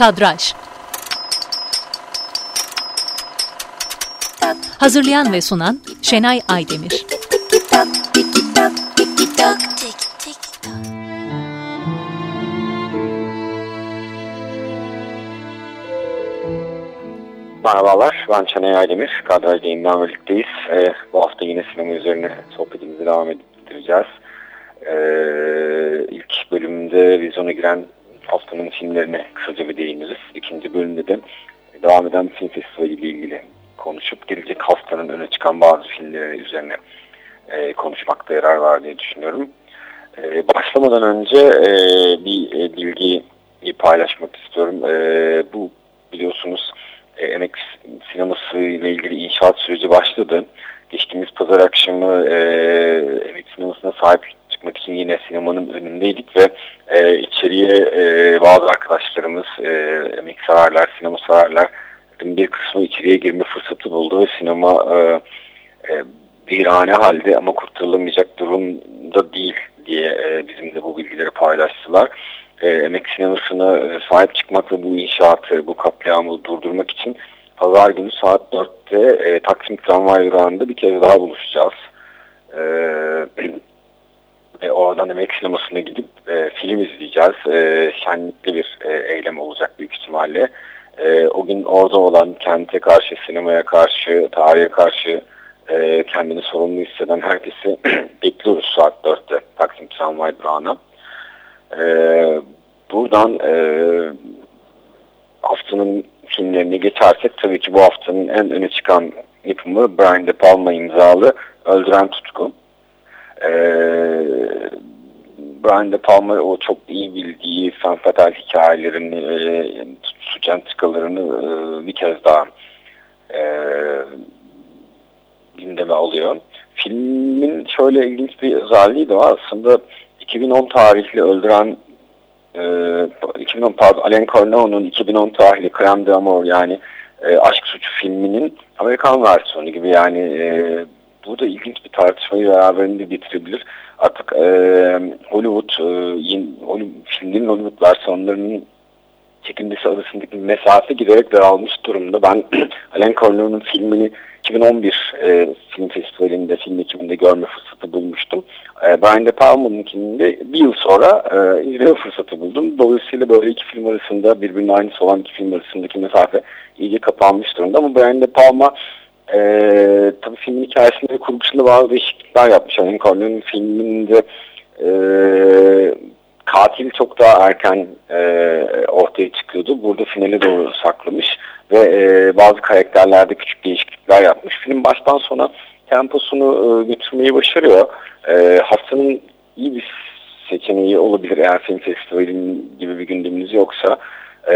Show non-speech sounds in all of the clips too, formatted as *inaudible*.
Kadraj Hazırlayan ve sunan Şenay Aydemir Merhabalar, ben Şenay Aydemir. Kadraj Yayın'dan birlikteyiz. Ee, bu hafta yine sinema üzerine sohbetimizi devam ettireceğiz. Ee, ilk bölümde vizyona giren haftanın filmlerine kısaca bir değiniriz. İkinci bölümde de devam eden film festivali ile ilgili konuşup gelecek haftanın öne çıkan bazı filmleri üzerine e, konuşmakta yarar var diye düşünüyorum. E, başlamadan önce e, bir e, bilgiyi paylaşmak istiyorum. E, bu biliyorsunuz e, MX sineması ile ilgili inşaat süreci başladı. Geçtiğimiz pazar akşamı e, MX sinemasına sahip çıkmak için yine sinemanın önündeydik ve e, içeriye e, bazı arkadaşlarımız e, MX sararlar, sinema sararlar bir kısmı içeriye girme fırsatı buldu ve sinema e, e, virane halde ama kurtarılamayacak durumda değil diye e, bizimle bu bilgileri paylaştılar. E, emek sinemasına e, sahip çıkmak ve bu inşaatı, bu katliamı durdurmak için pazar günü saat 4'te e, Taksim Tramvay durağında bir kez daha buluşacağız. E, e, oradan emek sinemasına gidip e, film izleyeceğiz. E, şenlikli bir e, eylem olacak büyük ihtimalle. E, o gün orada olan kente karşı, sinemaya karşı, tarihe karşı e, kendini sorumlu hisseden herkesi *clears throat* bekliyoruz saat 4'te Taksim Tramvay durağına. E, buradan e, haftanın filmlerini geçersek tabii ki bu haftanın en öne çıkan yapımı Brian De Palma imzalı Öldüren Tutku. E, Brian De Palma o çok iyi bildiği fen fatal hikayelerini, e, suç antikalarını e, bir kez daha e, gündeme alıyor. Filmin şöyle ilginç bir özelliği de var. Aslında 2010 tarihli öldüren e, 2010 pardon Alain Corneau'nun 2010 tarihli Crème d'Amour yani e, Aşk Suçu filminin Amerikan versiyonu gibi yani e, bu da ilginç bir tartışmayı beraberinde getirebilir. Artık e, Hollywood, e, yeni, Hollywood filmlerin Hollywood versiyonlarının çekilmesi arasındaki mesafe giderek daralmış durumda. Ben *clears throat* Alain Corneau'nun filmini 2011 e, film festivalinde, film ekiminde görme fırsatı bulmuştum. E, Brian De Palma'nınkini bir yıl sonra e, izleme fırsatı buldum. Dolayısıyla böyle iki film arasında birbirinin aynısı olan iki film arasındaki mesafe iyice kapanmış durumda. Ama Brian De Palma e, tabii filmin hikayesinde kurgusunda bazı değişiklikler yapmış. Alain Corneau'nun filminde e, katil çok daha erken e, ortaya çıkıyordu. Burada finale doğru saklamış ve e, bazı karakterlerde küçük değişiklikler yapmış. Film baştan sona temposunu e, götürmeyi başarıyor. E, haftanın iyi bir seçeneği olabilir eğer film festivalinin gibi bir gündeminiz yoksa e,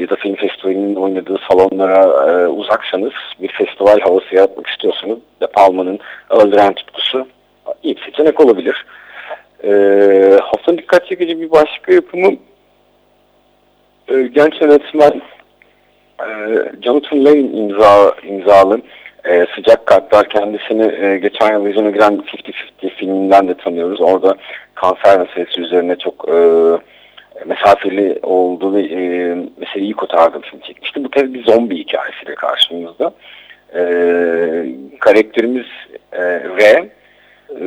ya da film festivalinin oynadığı salonlara e, uzaksanız bir festival havası yaratmak istiyorsanız De Palma'nın Öldüren Tutkusu iyi seçenek olabilir. E, haftanın dikkat çekici bir başka yapımı e, genç yönetmen e, Jonathan Lane imza, imzalı e, Sıcak Kalpler kendisini e, geçen yıl vizyona giren 50-50 filminden de tanıyoruz. Orada kanser meselesi üzerine çok e, mesafeli olduğu ve e, meseleyi kotardığı film çekmişti. Bu kez bir zombi hikayesiyle karşımızda. E, karakterimiz e, V e,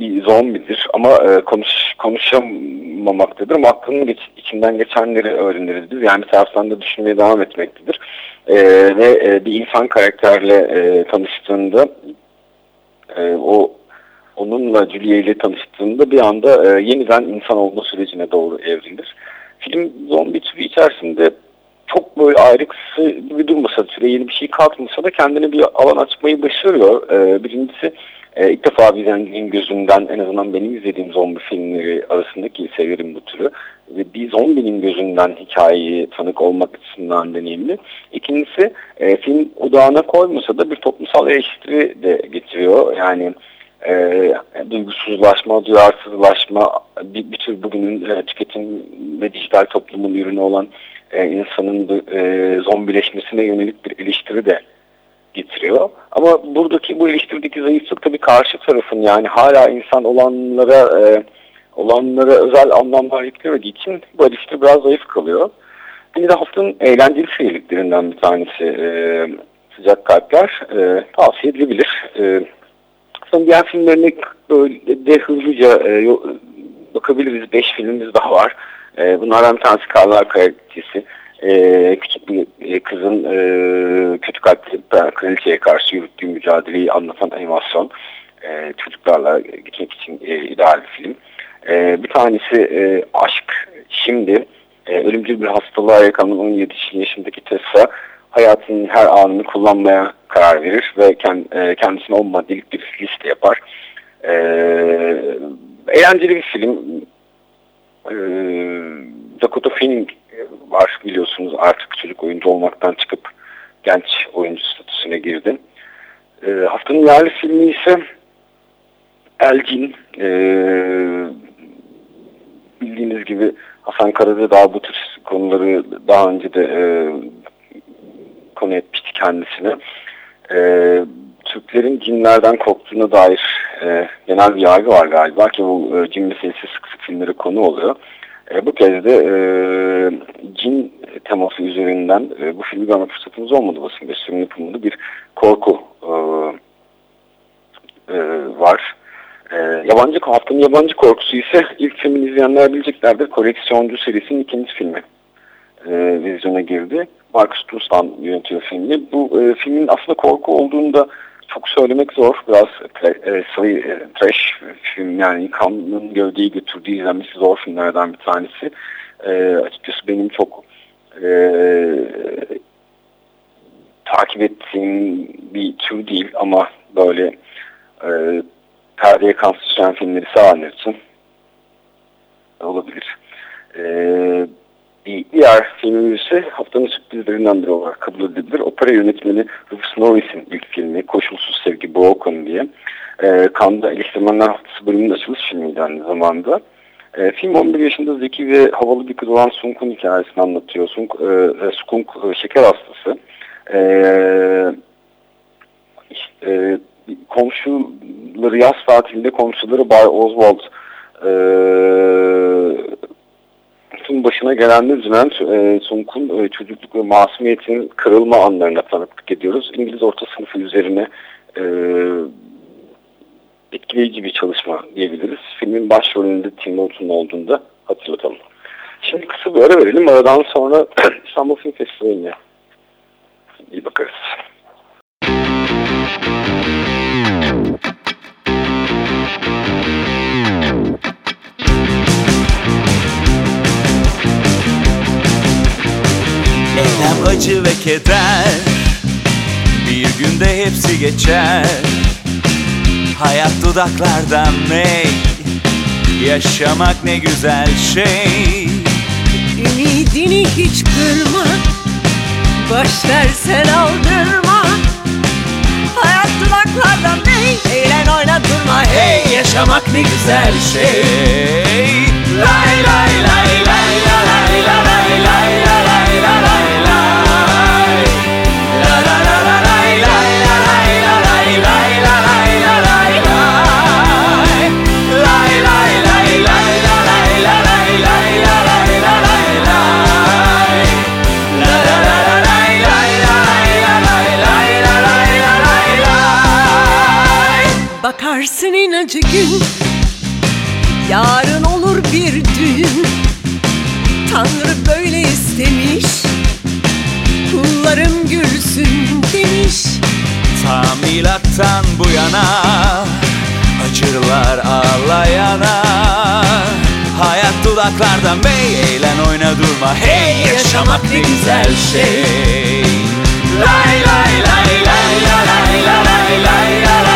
bir zombidir ama e, konuş, konuşamamaktadır ama aklının geç, içinden geçenleri öğreniriz. Yani bir taraftan da düşünmeye devam etmektedir. E, ve e, bir insan karakterle e, tanıştığında e, o onunla Julia ile tanıştığında bir anda e, yeniden insan olma sürecine doğru evrilir. Film zombi türü içerisinde çok böyle ayrıksı gibi durmasa, süre yeni bir şey kalkmasa da kendine bir alan açmayı başarıyor. E, birincisi e, ilk defa bir gözünden en azından benim izlediğim zombi filmleri arasındaki severim bu türü. Ve bir zombinin gözünden hikayeyi tanık olmak açısından deneyimli. İkincisi e, film odağına koymasa da bir toplumsal eleştiri de getiriyor. Yani e, duygusuzlaşma, duyarsızlaşma, bir, bir tür bugünün e, tüketim ve dijital toplumun ürünü olan e, insanın e, zombileşmesine yönelik bir eleştiri de getiriyor. Ama buradaki bu eleştirideki zayıflık tabii karşı tarafın yani hala insan olanlara e, olanlara özel anlamlar yüklemediği için bu eleştiri biraz zayıf kalıyor. Bir de haftanın eğlenceli seyirliklerinden bir tanesi e, Sıcak Kalpler e, tavsiye edilebilir. E, son diğer filmlerine böyle de hızlıca e, bakabiliriz. Beş filmimiz daha var. E, bunlardan bir tanesi Karlar Kayakçısı. E, küçük bir e, kızın e, kötü kalpli kraliçeye karşı yürüttüğü mücadeleyi anlatan animasyon. E, çocuklarla gitmek için e, ideal bir film. E, bir tanesi e, Aşk Şimdi. E, ölümcül bir hastalığa yakalanan 17 yaşındaki Tessa hayatının her anını kullanmaya karar verir ve kendisine 10 maddelik bir liste yapar. E, eğlenceli bir film. E, Dakota Fanning var biliyorsunuz artık çocuk oyuncu olmaktan çıkıp genç oyuncu statüsüne girdi. E, haftanın yerli filmi ise Elgin. E, bildiğiniz gibi Hasan Karadağ bu tür konuları daha önce de e, kendisine. E, Türklerin cinlerden korktuğuna dair e, genel bir yargı var galiba ki bu e, cin meselesi sık sık filmlere konu oluyor. E, bu kez de e, cin teması üzerinden e, bu filmi görme fırsatımız olmadı basın gösterinin yapımında bir korku e, e, var. E, yabancı haftanın yabancı korkusu ise ilk filmin izleyenler bileceklerdir. Koleksiyoncu serisinin ikinci filmi e, vizyona girdi. Marcus Trustan yönetiyor filmi. Bu e, filmin aslında korku olduğunda çok söylemek zor. Biraz e, sayı, e, trash film yani kanın gövdeyi götürdüğü izlenmesi zor filmlerden bir tanesi. E, açıkçası benim çok e, takip ettiğim bir tür değil ama böyle e, perdeye kan filmleri sevenler için olabilir. Ee, bir diğer filmimiz ise haftanın sürprizlerinden biri olarak kabul edilebilir. Opera yönetmeni Rufus Norris'in ilk filmi Koşulsuz Sevgi Broken diye. Ee, Cannes'da Eleştirmenler Haftası bölümünün açılış filmiydi aynı zamanda. Ee, film 11 yaşında zeki ve havalı bir kız olan Sunk'un hikayesini anlatıyor. Sunk, e, e Sunk e, şeker hastası. Ee, işte, komşuları yaz tatilinde komşuları Bay Oswald e, tüm başına gelenler üzülen e, Sunk'un e, çocukluk ve masumiyetinin kırılma anlarına tanıklık ediyoruz. İngiliz orta sınıfı üzerine e, etkileyici bir çalışma diyebiliriz. Filmin başrolünde Tim Norton olduğunda hatırlatalım. Şimdi kısa bir ara verelim. Aradan sonra *clears throat* İstanbul Film Festivali'ne iyi bakarız. Acı ve keder. Bir günde hepsi geçer. Hayat dudaklardan ney? Yaşamak ne güzel şey. Ümidini hiç kırma. Boş versen aldırma. Hayat dudaklardan ney? Eğlen oyna durma hey Yaşamak ne güzel şey İnacı gün Yarın olur bir düğün. Tanrı böyle istemiş Kullarım gülsün demiş. Ta milattan bu yana Acırlar ağlayana. Hayat dudaklardan bey Eğlen oyna durma. Hey Yaşamak ne güzel şey. Lay lay lay lay lay lay lay lay lay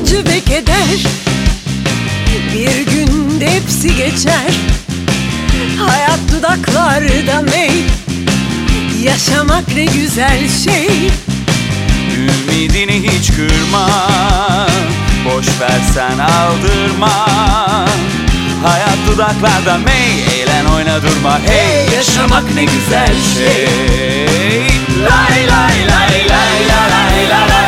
acı ve keder Bir günde hepsi geçer. Hayat dudaklarda mey. Yaşamak ne güzel şey. Ümidini hiç kırma. Boş versen aldırma. Hayat dudaklarda mey. Eğlen oyna durma. Hey yaşamak ne güzel şey. Lay lay lay lay lay lay lay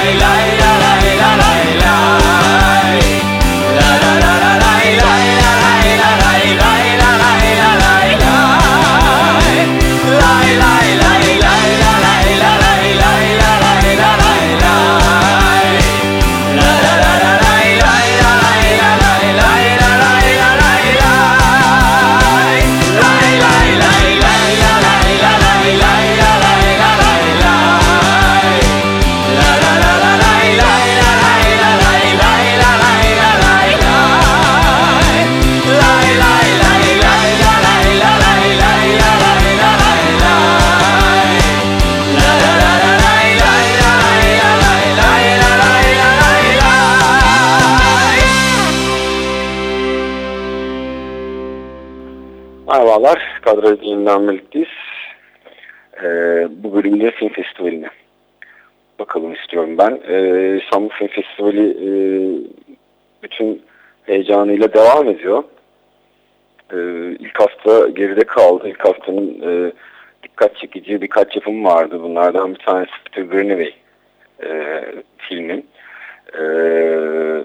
kadro yeniden birlikteyiz. Ee, bu bölümde film festivaline bakalım istiyorum ben. Ee, İstanbul Film Festivali e, bütün heyecanıyla devam ediyor. Ee, ilk hafta geride kaldı. İlk haftanın e, dikkat çekici birkaç yapım vardı. Bunlardan bir tanesi Peter Greenaway e, filmi. Eee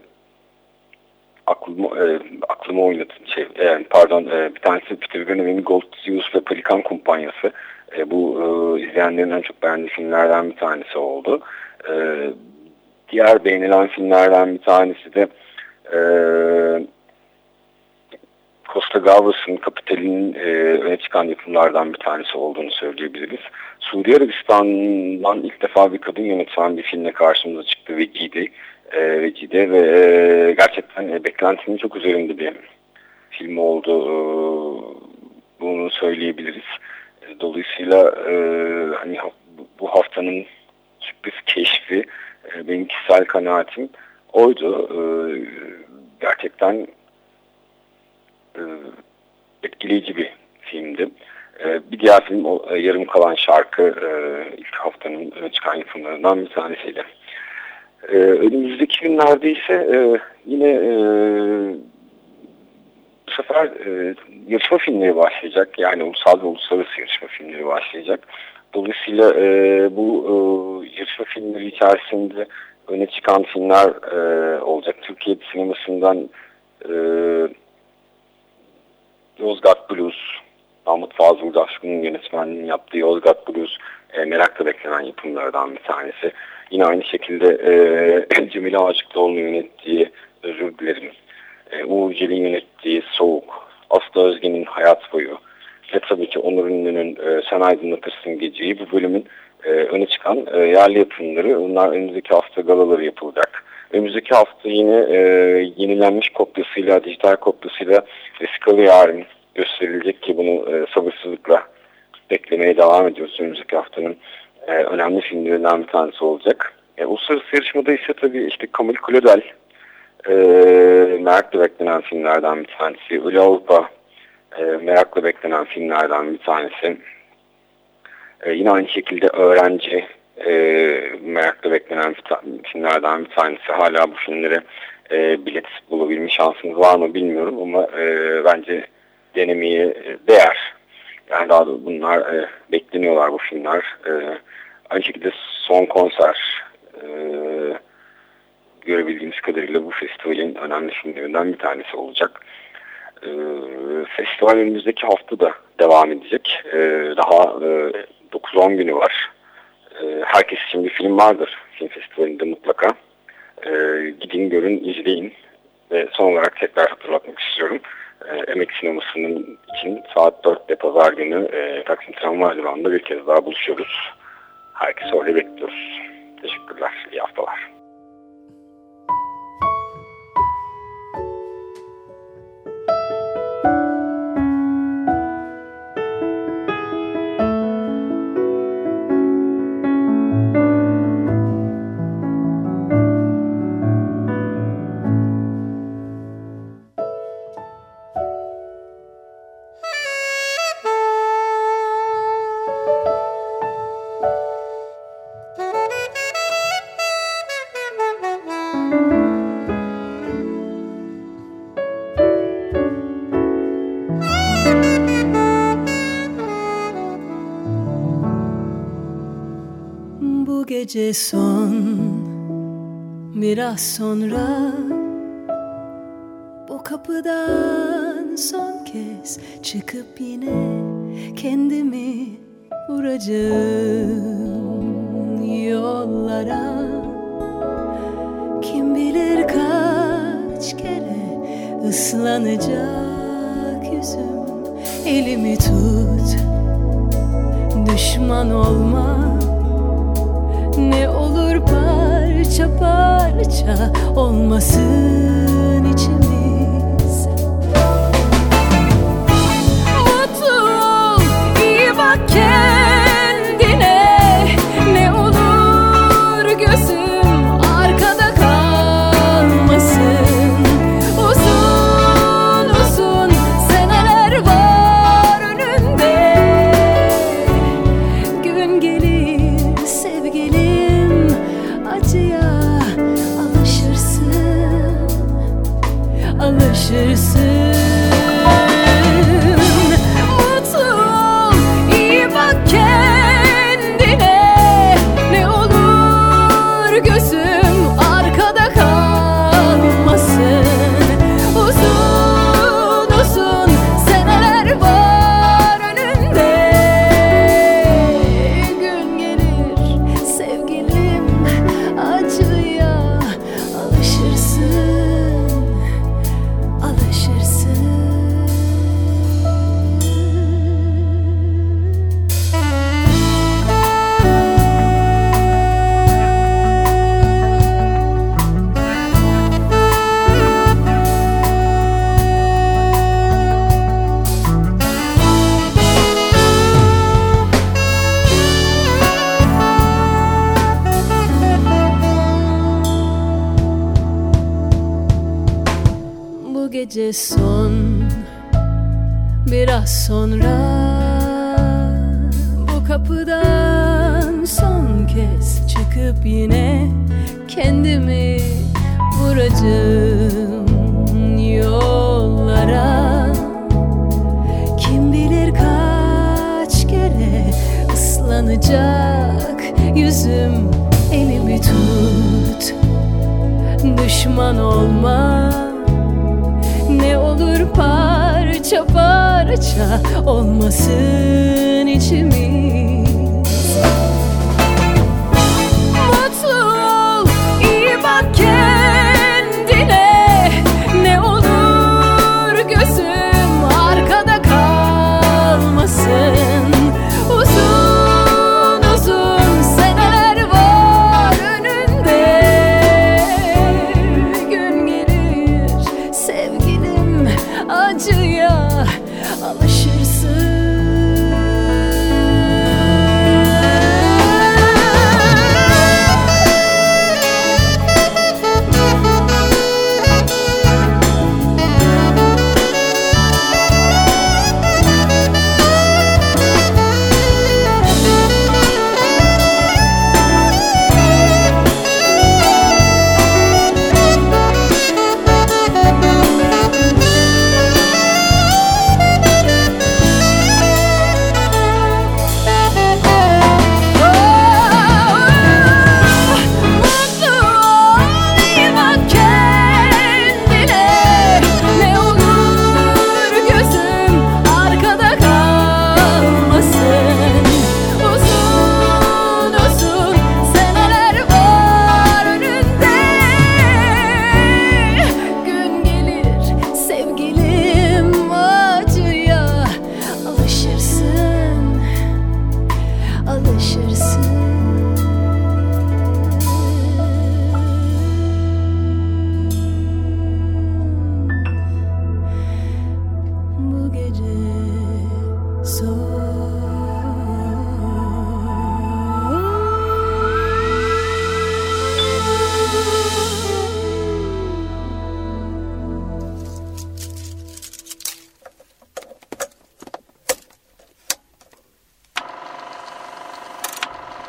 aklıma, e, aklıma oynatın şey yani pardon e, bir tanesi Peter Greenaway'in Gold Zeus ve Pelikan kumpanyası e, bu e, izleyenlerin en çok beğendiği filmlerden bir tanesi oldu. E, diğer beğenilen filmlerden bir tanesi de e, Costa Gavras'ın Kapital'in e, öne çıkan yapımlardan bir tanesi olduğunu söyleyebiliriz. Suudi Arabistan'dan ilk defa bir kadın yönetmen bir filmle karşımıza çıktı Vecide. E, Vecide ve gerçekten e, çok üzerinde bir film oldu. E, bunu söyleyebiliriz. Dolayısıyla e, hani bu haftanın sürpriz keşfi e, benim kişisel kanaatim oydu. E, gerçekten e, etkileyici bir filmdi. Bir diğer film e, Yarım Kalan Şarkı ilk haftanın çıkan yapımlarından bir tanesiydi. E, önümüzdeki günlerde ise e, yine e, bu sefer e, yarışma filmleri başlayacak. Yani ulusal ve uluslararası yarışma filmleri başlayacak. Dolayısıyla e, bu e, yarışma filmleri içerisinde öne çıkan filmler e, olacak. Türkiye sinemasından e, Yozgat Blues, Mahmut Fazıl Daşkın'ın yönetmenliğini yaptığı Yozgat Blues e, merakla beklenen yapımlardan bir tanesi. Yine aynı şekilde e, *clears throat* Cemile Aşıklıoğlu'nun yönettiği Özür Dilerim, e, Uğur Cel'in yönettiği Soğuk, Aslı Özge'nin Hayat Boyu ve tabii ki Onur Ünlü'nün e, Sen Aydınlatırsın Geceyi bu bölümün e, öne çıkan e, yerli yapımları. Bunlar önümüzdeki hafta galaları yapılacak. Önümüzdeki hafta yine e, yenilenmiş kopyasıyla, dijital kopyasıyla Vesikalı Yarın gösterilecek ki bunu e, sabırsızlıkla beklemeye devam ediyoruz. Önümüzdeki haftanın e, önemli filmlerinden bir tanesi olacak. E, uluslararası yarışmada ise tabii işte Kamil Kulödel e, merakla beklenen filmlerden bir tanesi. Ölü Avrupa e, merakla beklenen filmlerden bir tanesi. E, yine aynı şekilde Öğrenci e, merakla beklenen filmlerden bir tanesi. Hala bu filmlere e, bilet bulabilme şansınız var mı bilmiyorum ama e, bence denemeye değer. Yani daha da bunlar e, bekleniyorlar bu filmler. E, aynı şekilde son konser e, görebildiğimiz kadarıyla bu festivalin önemli filmlerinden bir tanesi olacak. E, festival önümüzdeki hafta da devam edecek. E, daha e, 9-10 günü var. E, herkes için bir film vardır film festivalinde mutlaka. E, gidin, görün, izleyin. Ve son olarak tekrar hatırlatmak istiyorum. E, Emek Sineması'nın için saat 4'te pazar günü e, Taksim Tramvay Durağı'nda bir kez daha buluşuyoruz. Herkese oraya bekliyoruz. Teşekkürler, iyi haftalar. gece son Biraz sonra Bu kapıdan son kez Çıkıp yine kendimi vuracağım Yollara. Kim bilir kaç kere ıslanacak yüzüm Elimi tut Düşman olmaz ne olur parça parça olmasın içimiz. Mutlu ol, iyi bak kendine. düşman olma. Ne olur parça parça olmasın içimiz.